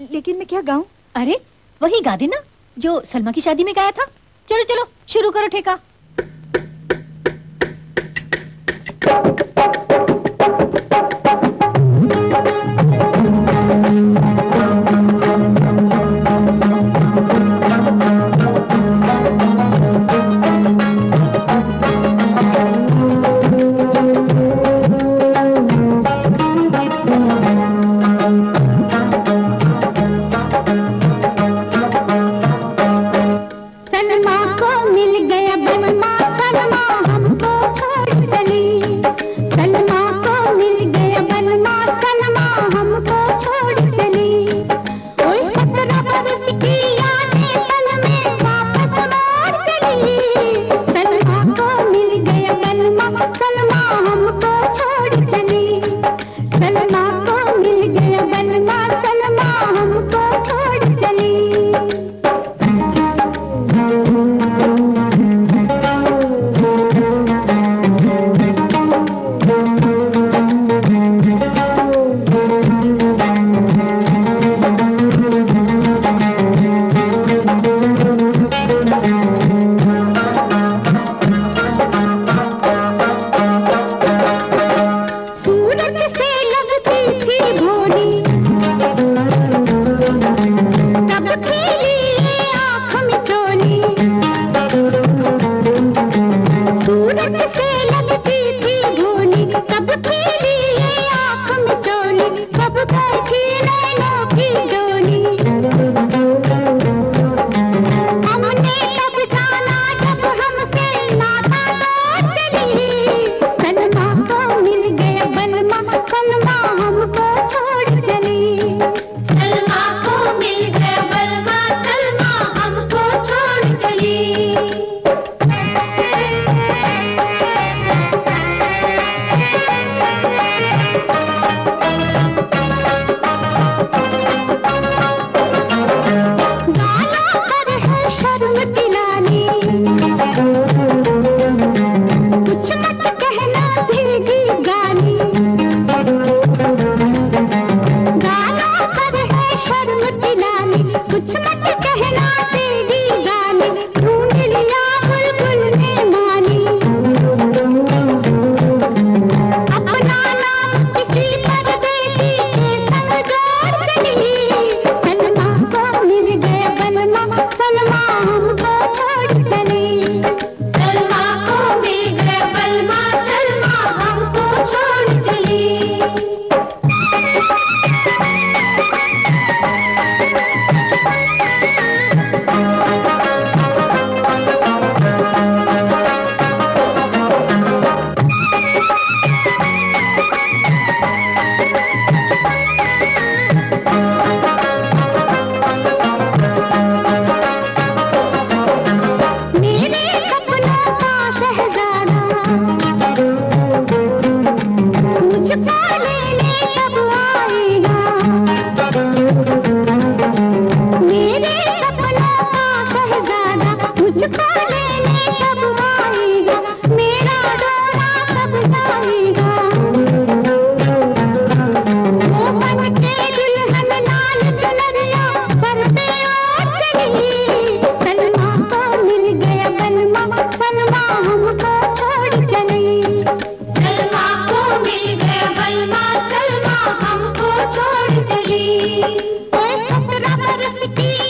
लेकिन मैं क्या गाऊं? अरे, वही गा देना, जो सलमा की शादी में गाया था। चलो चलो, शुरू करो ठेका। सत्रह बरस की